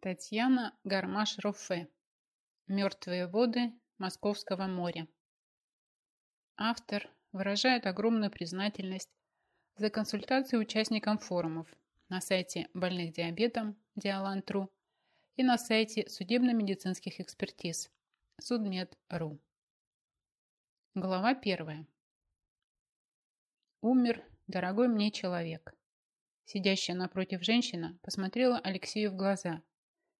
Татьяна Гармаш-Рофе. Мертвые воды Московского моря. Автор выражает огромную признательность за консультации участникам форумов на сайте больных диабетом Диалантру и на сайте судебно-медицинских экспертиз судмед.ру. Глава первая. Умер дорогой мне человек. Сидящая напротив женщина посмотрела Алексею в глаза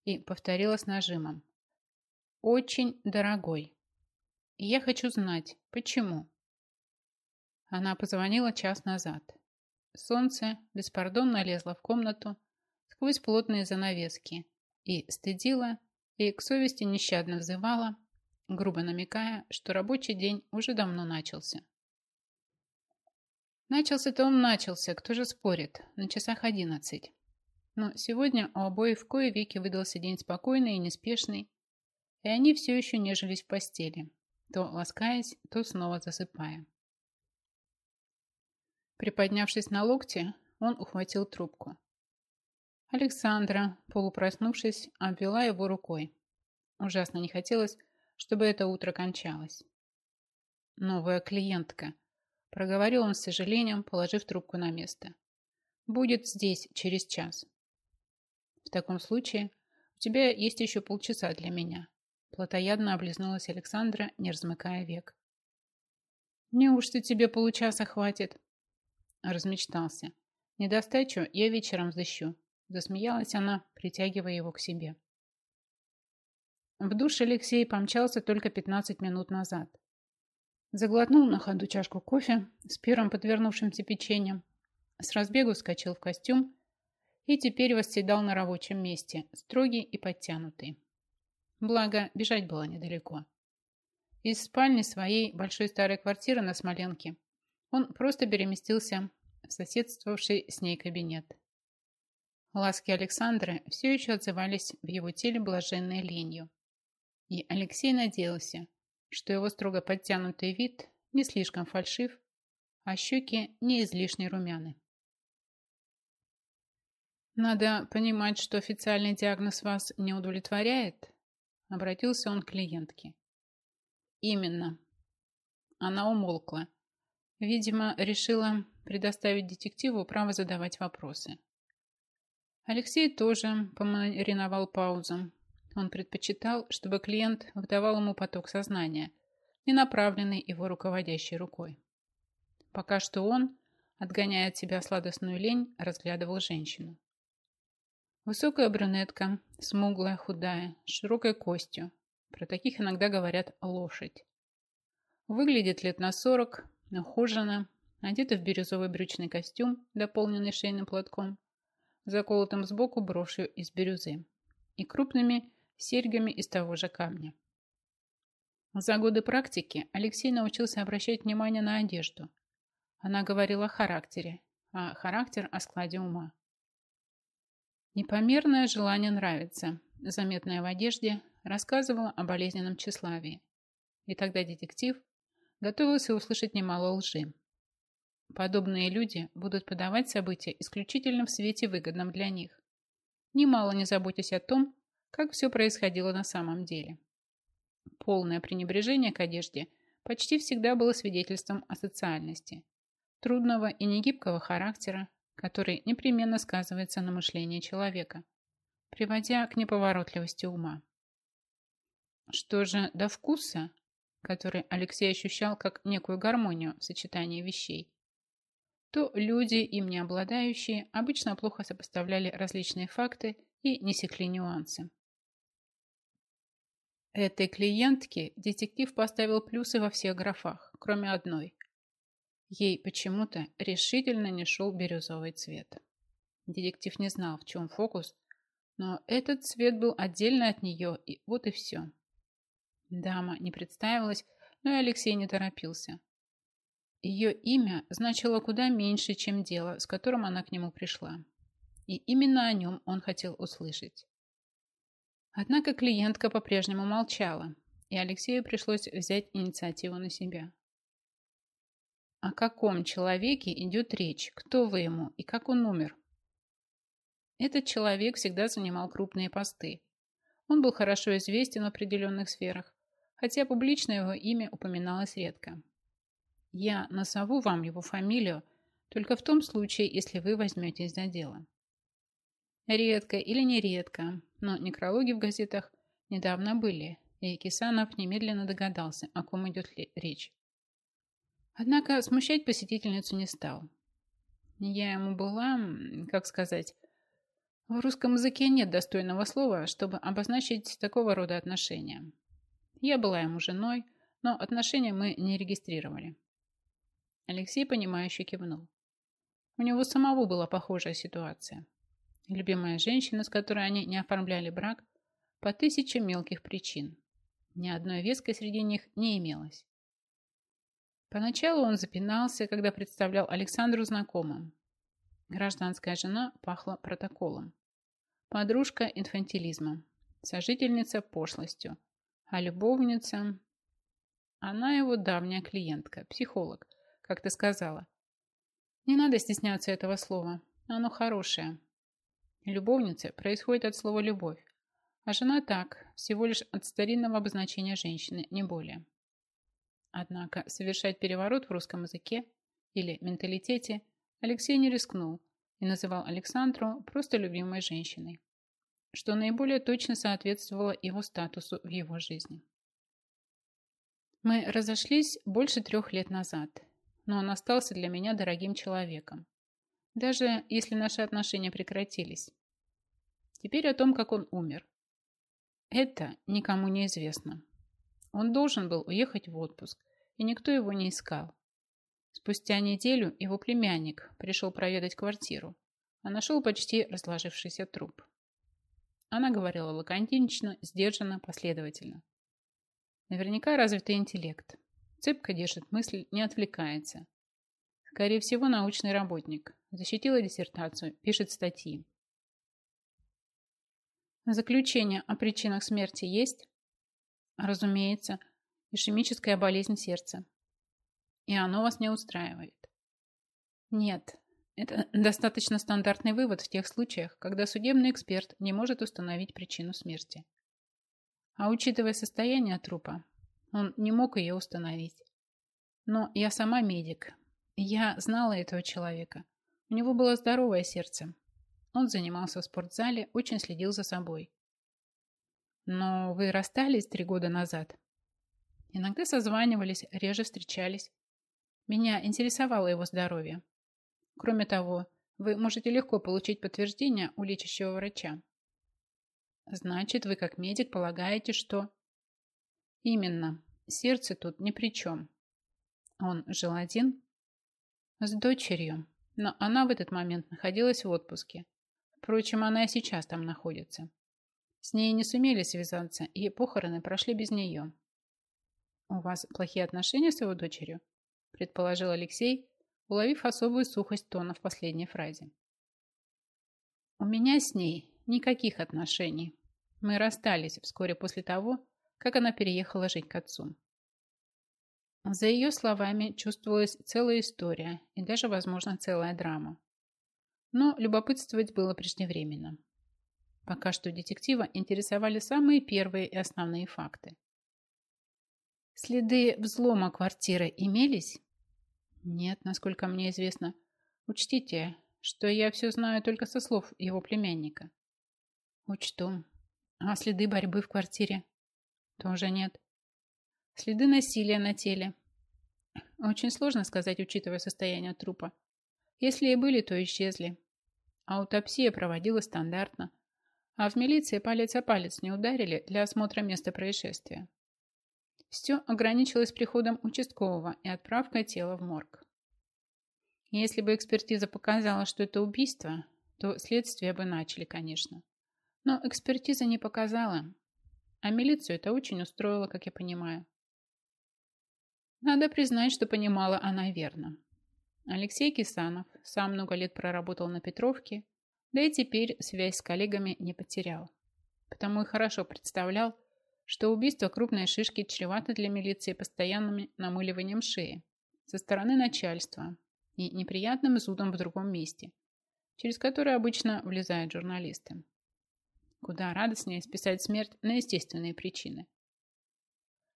и повторила с нажимом. «Очень дорогой. Я хочу знать, почему». Она позвонила час назад. Солнце беспардонно лезло в комнату сквозь плотные занавески и стыдило, и к совести нещадно взывало, грубо намекая, что рабочий день уже давно начался. Начался-то он начался, кто же спорит, на часах одиннадцать. Но сегодня у обоих в кое веки выдался день спокойный и неспешный, и они все еще нежились в постели, то ласкаясь, то снова засыпая. Приподнявшись на локте, он ухватил трубку. Александра, полупроснувшись, обвела его рукой. Ужасно не хотелось, чтобы это утро кончалось. «Новая клиентка», — проговорил он с сожалением, положив трубку на место. «Будет здесь через час». В таком случае у тебя есть еще полчаса для меня. Платоядно облизнулась Александра, не размыкая век. Неужто тебе получаса хватит? Размечтался. Недостачу я вечером взыщу. Засмеялась она, притягивая его к себе. В душ Алексей помчался только 15 минут назад. Заглотнул на ходу чашку кофе с первым подвернувшимся печеньем, с разбегу вскочил в костюм и теперь восседал на рабочем месте, строгий и подтянутый. Благо, бежать было недалеко. Из спальни своей большой старой квартиры на Смоленке он просто переместился в соседствовавший с ней кабинет. Ласки Александры все еще отзывались в его теле блаженной ленью. И Алексей надеялся, что его строго подтянутый вид не слишком фальшив, а щеки не излишне румяны. Надо понимать, что официальный диагноз вас не удовлетворяет, обратился он к клиентке. Именно. Она умолкла. Видимо, решила предоставить детективу право задавать вопросы. Алексей тоже помариновал паузу. Он предпочитал, чтобы клиент выдавал ему поток сознания, не направленный его руководящей рукой. Пока что он, отгоняя от себя сладостную лень, разглядывал женщину. Высокая брюнетка, смуглая, худая, с широкой костью. Про таких иногда говорят лошадь. Выглядит лет на сорок, ухожена, одета в бирюзовый брючный костюм, дополненный шейным платком, заколотым сбоку брошью из бирюзы и крупными серьгами из того же камня. За годы практики Алексей научился обращать внимание на одежду. Она говорила о характере, а характер о складе ума. Непомерное желание нравиться, заметное в одежде, рассказывало о болезненном тщеславии. И тогда детектив готовился услышать немало лжи. Подобные люди будут подавать события исключительно в свете выгодном для них, немало не заботясь о том, как все происходило на самом деле. Полное пренебрежение к одежде почти всегда было свидетельством о социальности, трудного и негибкого характера, который непременно сказывается на мышлении человека, приводя к неповоротливости ума. Что же до вкуса, который Алексей ощущал как некую гармонию в сочетании вещей, то люди, им не обладающие, обычно плохо сопоставляли различные факты и не секли нюансы. Этой клиентке детектив поставил плюсы во всех графах, кроме одной. Ей почему-то решительно не шел бирюзовый цвет. Детектив не знал, в чем фокус, но этот цвет был отдельно от нее, и вот и все. Дама не представилась, но и Алексей не торопился. Ее имя значило куда меньше, чем дело, с которым она к нему пришла. И именно о нем он хотел услышать. Однако клиентка по-прежнему молчала, и Алексею пришлось взять инициативу на себя. О каком человеке идет речь? Кто вы ему и как он умер? Этот человек всегда занимал крупные посты. Он был хорошо известен в определенных сферах, хотя публично его имя упоминалось редко. Я назову вам его фамилию только в том случае, если вы возьметесь за дело. Редко или нередко, но некрологи в газетах недавно были, и Кисанов немедленно догадался, о ком идет речь. Однако смущать посетительницу не стал. Я ему была, как сказать, в русском языке нет достойного слова, чтобы обозначить такого рода отношения. Я была ему женой, но отношения мы не регистрировали. Алексей, понимающе кивнул. У него самого была похожая ситуация. Любимая женщина, с которой они не оформляли брак, по тысяче мелких причин. Ни одной веской среди них не имелось. Поначалу он запинался, когда представлял Александру знакомым. Гражданская жена пахла протоколом. Подружка – инфантилизмом. Сожительница – пошлостью. А любовница... Она его давняя клиентка, психолог, как ты сказала. Не надо стесняться этого слова. Оно хорошее. Любовница происходит от слова «любовь», а жена так, всего лишь от старинного обозначения женщины, не более. Однако совершать переворот в русском языке или менталитете Алексей не рискнул и называл Александру просто любимой женщиной, что наиболее точно соответствовало его статусу в его жизни. Мы разошлись больше трех лет назад, но он остался для меня дорогим человеком, даже если наши отношения прекратились. Теперь о том, как он умер. Это никому не известно. Он должен был уехать в отпуск, и никто его не искал. Спустя неделю его племянник пришел проведать квартиру, а нашел почти разложившийся труп. Она говорила лаконично, сдержанно, последовательно. Наверняка развитый интеллект. Цепко держит мысль, не отвлекается. Скорее всего, научный работник. Защитила диссертацию, пишет статьи. Заключение о причинах смерти есть? Разумеется, ишемическая болезнь сердца. И оно вас не устраивает. Нет, это достаточно стандартный вывод в тех случаях, когда судебный эксперт не может установить причину смерти. А учитывая состояние трупа, он не мог ее установить. Но я сама медик. Я знала этого человека. У него было здоровое сердце, он занимался в спортзале, очень следил за собой. Но вы расстались три года назад. Иногда созванивались, реже встречались. Меня интересовало его здоровье. Кроме того, вы можете легко получить подтверждение у лечащего врача. Значит, вы как медик полагаете, что... Именно. Сердце тут ни при чем. Он жил один? С дочерью. Но она в этот момент находилась в отпуске. Впрочем, она и сейчас там находится. С ней не сумели связаться, и похороны прошли без нее. «У вас плохие отношения с его дочерью?» предположил Алексей, уловив особую сухость тона в последней фразе. «У меня с ней никаких отношений. Мы расстались вскоре после того, как она переехала жить к отцу». За ее словами чувствовалась целая история и даже, возможно, целая драма. Но любопытствовать было преждевременно. Пока что детектива интересовали самые первые и основные факты. Следы взлома квартиры имелись? Нет, насколько мне известно. Учтите, что я все знаю только со слов его племянника. Учту. А следы борьбы в квартире? Тоже нет. Следы насилия на теле? Очень сложно сказать, учитывая состояние трупа. Если и были, то исчезли. Аутопсия проводилась стандартно. А в милиции палец о палец не ударили для осмотра места происшествия. Все ограничилось приходом участкового и отправкой тела в морг. Если бы экспертиза показала, что это убийство, то следствие бы начали, конечно. Но экспертиза не показала. А милицию это очень устроило, как я понимаю. Надо признать, что понимала она верно. Алексей Кисанов сам много лет проработал на Петровке, да и теперь связь с коллегами не потерял. Потому и хорошо представлял, что убийство крупной шишки чревато для милиции постоянным намыливанием шеи со стороны начальства и неприятным зудом в другом месте, через который обычно влезают журналисты. Куда радостнее списать смерть на естественные причины.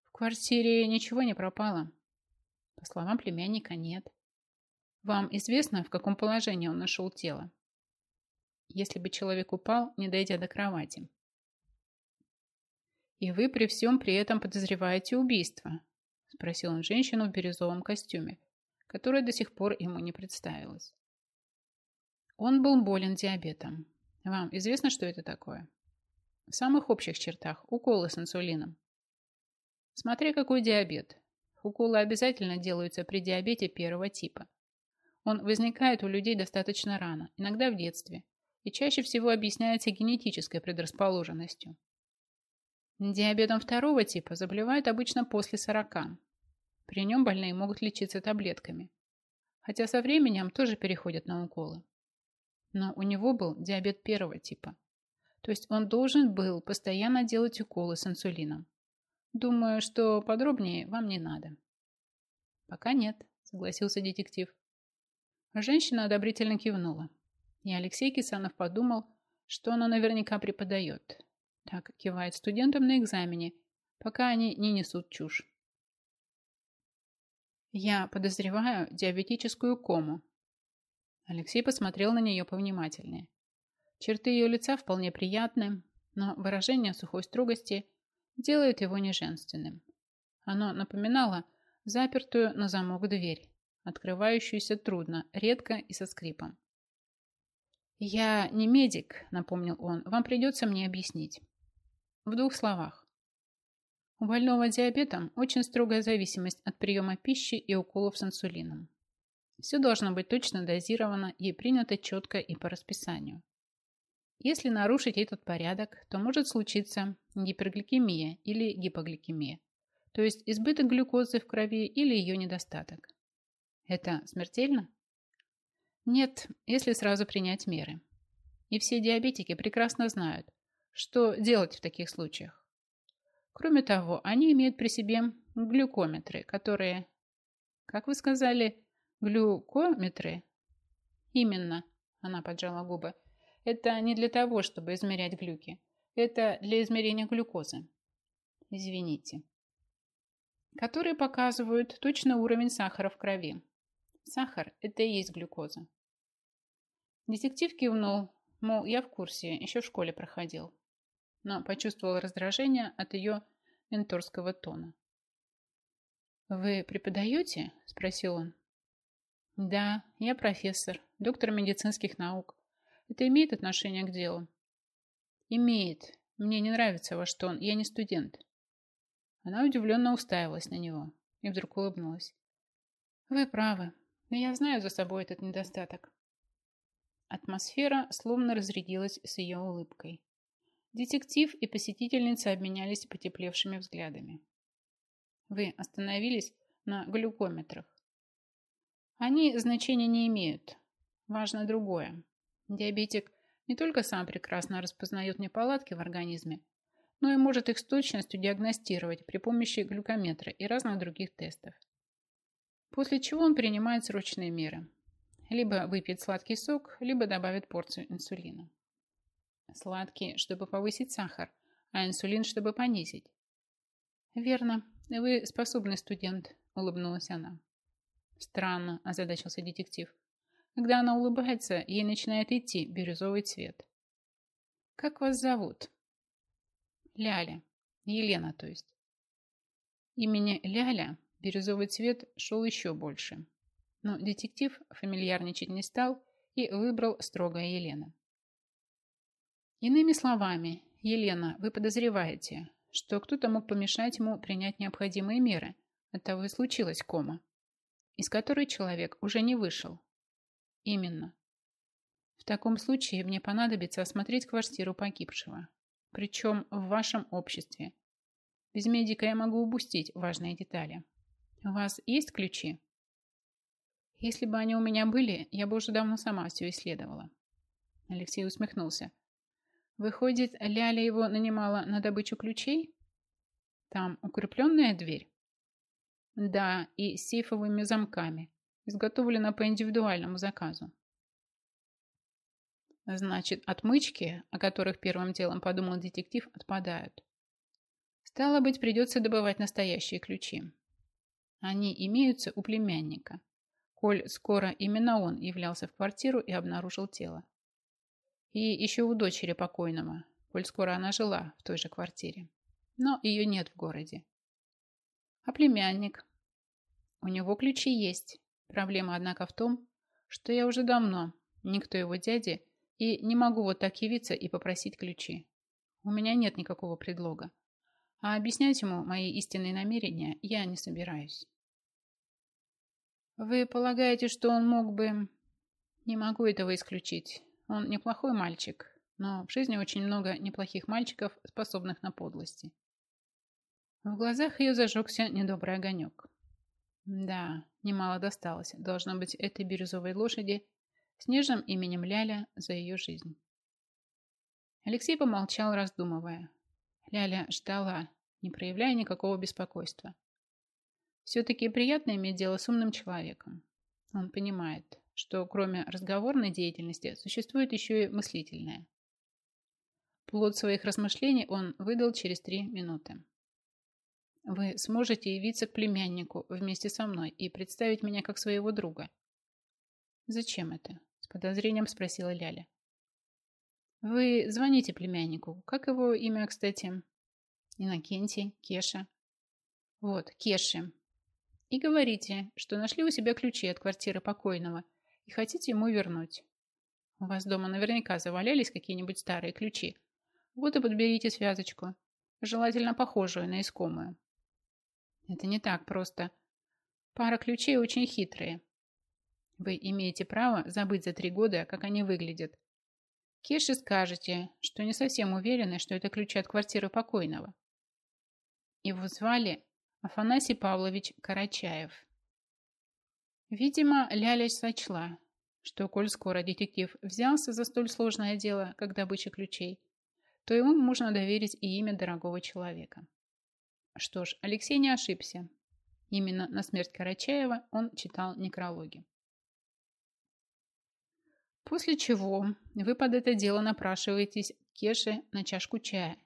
В квартире ничего не пропало. По словам племянника, нет. Вам известно, в каком положении он нашел тело? Если бы человек упал, не дойдя до кровати. И вы при всем при этом подозреваете убийство? Спросил он женщину в бирюзовом костюме, которая до сих пор ему не представилась. Он был болен диабетом. Вам известно, что это такое? В самых общих чертах уколы с инсулином. Смотри, какой диабет. Уколы обязательно делаются при диабете первого типа. Он возникает у людей достаточно рано, иногда в детстве, и чаще всего объясняется генетической предрасположенностью. Диабетом второго типа заболевают обычно после 40. При нем больные могут лечиться таблетками, хотя со временем тоже переходят на уколы. Но у него был диабет первого типа, то есть он должен был постоянно делать уколы с инсулином. Думаю, что подробнее вам не надо. Пока нет, согласился детектив. Женщина одобрительно кивнула. И Алексей Кисанов подумал, что она наверняка преподает. Так кивает студентам на экзамене, пока они не несут чушь. Я подозреваю диабетическую кому. Алексей посмотрел на нее повнимательнее. Черты ее лица вполне приятны, но выражение сухой строгости делает его неженственным. Оно напоминало запертую на замок дверь, открывающуюся трудно, редко и со скрипом. «Я не медик», — напомнил он, — «вам придется мне объяснить». В двух словах. У больного диабетом очень строгая зависимость от приема пищи и уколов с инсулином. Все должно быть точно дозировано и принято четко и по расписанию. Если нарушить этот порядок, то может случиться гипергликемия или гипогликемия, то есть избыток глюкозы в крови или ее недостаток. Это смертельно? Нет, если сразу принять меры. И все диабетики прекрасно знают, что делать в таких случаях. Кроме того, они имеют при себе глюкометры, которые... Как вы сказали, глюкометры? Именно, она поджала губы. Это не для того, чтобы измерять глюки. Это для измерения глюкозы. Извините. Которые показывают точно уровень сахара в крови. Сахар – это и есть глюкоза. Детектив кивнул, мол, я в курсе, еще в школе проходил. Но почувствовал раздражение от ее менторского тона. «Вы преподаете?» – спросил он. «Да, я профессор, доктор медицинских наук. Это имеет отношение к делу?» «Имеет. Мне не нравится ваш тон. Я не студент». Она удивленно уставилась на него и вдруг улыбнулась. «Вы правы. Но я знаю за собой этот недостаток». Атмосфера словно разрядилась с ее улыбкой. Детектив и посетительница обменялись потеплевшими взглядами. «Вы остановились на глюкометрах?» «Они значения не имеют. Важно другое. Диабетик не только сам прекрасно распознает неполадки в организме, но и может их с точностью диагностировать при помощи глюкометра и разных других тестов. После чего он принимает срочные меры. Либо выпьет сладкий сок, либо добавит порцию инсулина. Сладкий, чтобы повысить сахар, а инсулин, чтобы понизить. «Верно. Вы способный студент», – улыбнулась она. «Странно», – озадачился детектив. Когда она улыбается, ей начинает идти бирюзовый цвет. «Как вас зовут?» «Ляля. Елена, то есть». Имени Ляля бирюзовый цвет шел еще больше. Но детектив фамильярничать не стал и выбрал строгая Елена. Иными словами, Елена, вы подозреваете, что кто-то мог помешать ему принять необходимые меры, оттого и случилась кома, из которой человек уже не вышел, Именно. В таком случае мне понадобится осмотреть квартиру погибшего. Причем в вашем обществе. Без медика я могу упустить важные детали. У вас есть ключи? Если бы они у меня были, я бы уже давно сама все исследовала. Алексей усмехнулся. Выходит, Ляля его нанимала на добычу ключей? Там укрепленная дверь? Да, и с сейфовыми замками изготовлена по индивидуальному заказу. Значит, отмычки, о которых первым делом подумал детектив, отпадают. Стало быть, придется добывать настоящие ключи. Они имеются у племянника. Коль скоро именно он являлся в квартиру и обнаружил тело. И еще у дочери покойного, коль скоро она жила в той же квартире. Но ее нет в городе. А племянник? У него ключи есть. Проблема, однако, в том, что я уже давно никто его дяди и не могу вот так явиться и попросить ключи. У меня нет никакого предлога. А объяснять ему мои истинные намерения я не собираюсь. Вы полагаете, что он мог бы... Не могу этого исключить. Он неплохой мальчик, но в жизни очень много неплохих мальчиков, способных на подлости. В глазах ее зажегся недобрый огонек. Да, немало досталось, должно быть, этой бирюзовой лошади с нежным именем Ляля за ее жизнь. Алексей помолчал, раздумывая. Ляля ждала, не проявляя никакого беспокойства. Все-таки приятно иметь дело с умным человеком. Он понимает, что кроме разговорной деятельности существует еще и мыслительная. Плод своих размышлений он выдал через три минуты. Вы сможете явиться к племяннику вместе со мной и представить меня как своего друга. Зачем это? С подозрением спросила Ляля. Вы звоните племяннику. Как его имя, кстати? Иннокентий, Кеша. Вот, Кеши. И говорите, что нашли у себя ключи от квартиры покойного и хотите ему вернуть. У вас дома наверняка завалялись какие-нибудь старые ключи. Вот и подберите связочку, желательно похожую на искомую. Это не так просто. Пара ключей очень хитрые. Вы имеете право забыть за три года, как они выглядят. Кеше скажете, что не совсем уверены, что это ключи от квартиры покойного. Его звали Афанасий Павлович Карачаев. Видимо, Ляля сочла, что коль скоро детектив взялся за столь сложное дело, как добыча ключей, то ему можно доверить и имя дорогого человека. Что ж, Алексей не ошибся. Именно на смерть Карачаева он читал некрологи. После чего вы под это дело напрашиваетесь Кеше на чашку чая.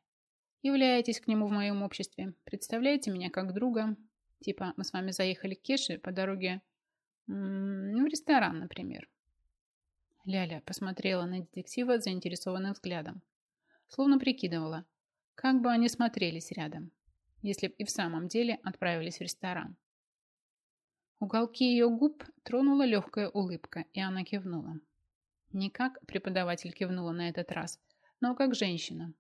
Являетесь к нему в моем обществе. Представляете меня как друга. Типа мы с вами заехали к Кеше по дороге ну, в ресторан, например. Ляля посмотрела на детектива заинтересованным взглядом. Словно прикидывала, как бы они смотрелись рядом если б и в самом деле отправились в ресторан. Уголки ее губ тронула легкая улыбка, и она кивнула. Не как преподаватель кивнула на этот раз, но как женщина.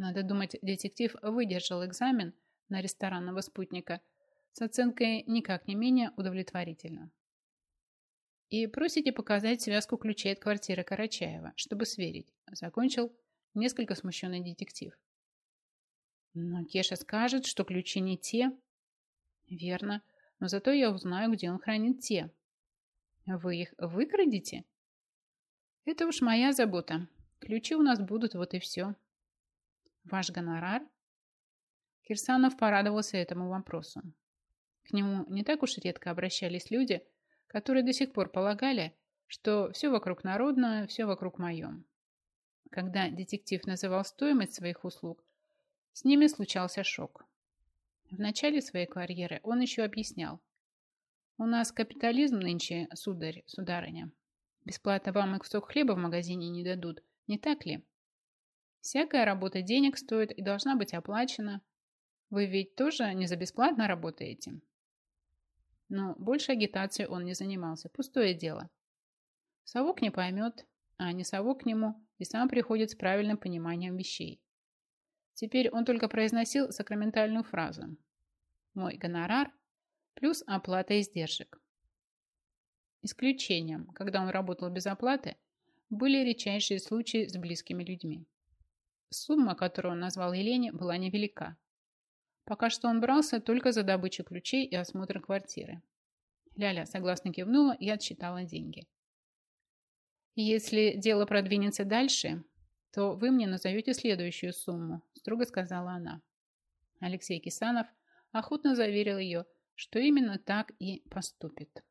Надо думать, детектив выдержал экзамен на ресторанного спутника с оценкой никак не менее удовлетворительно. И просите показать связку ключей от квартиры Карачаева, чтобы сверить, закончил несколько смущенный детектив. Но Кеша скажет, что ключи не те. Верно, но зато я узнаю, где он хранит те. Вы их выкрадете? Это уж моя забота. Ключи у нас будут, вот и все. Ваш гонорар? Кирсанов порадовался этому вопросу. К нему не так уж редко обращались люди, которые до сих пор полагали, что все вокруг народное, все вокруг моем. Когда детектив называл стоимость своих услуг, с ними случался шок. В начале своей карьеры он еще объяснял. «У нас капитализм нынче, сударь, сударыня. Бесплатно вам и кусок хлеба в магазине не дадут, не так ли? Всякая работа денег стоит и должна быть оплачена. Вы ведь тоже не за бесплатно работаете?» Но больше агитацией он не занимался. Пустое дело. Совок не поймет, а не совок к нему и сам приходит с правильным пониманием вещей. Теперь он только произносил сакраментальную фразу «Мой гонорар плюс оплата издержек». Исключением, когда он работал без оплаты, были редчайшие случаи с близкими людьми. Сумма, которую он назвал Елене, была невелика. Пока что он брался только за добычу ключей и осмотр квартиры. Ляля согласно кивнула и отсчитала деньги. Если дело продвинется дальше, то вы мне назовете следующую сумму, строго сказала она. Алексей Кисанов охотно заверил ее, что именно так и поступит.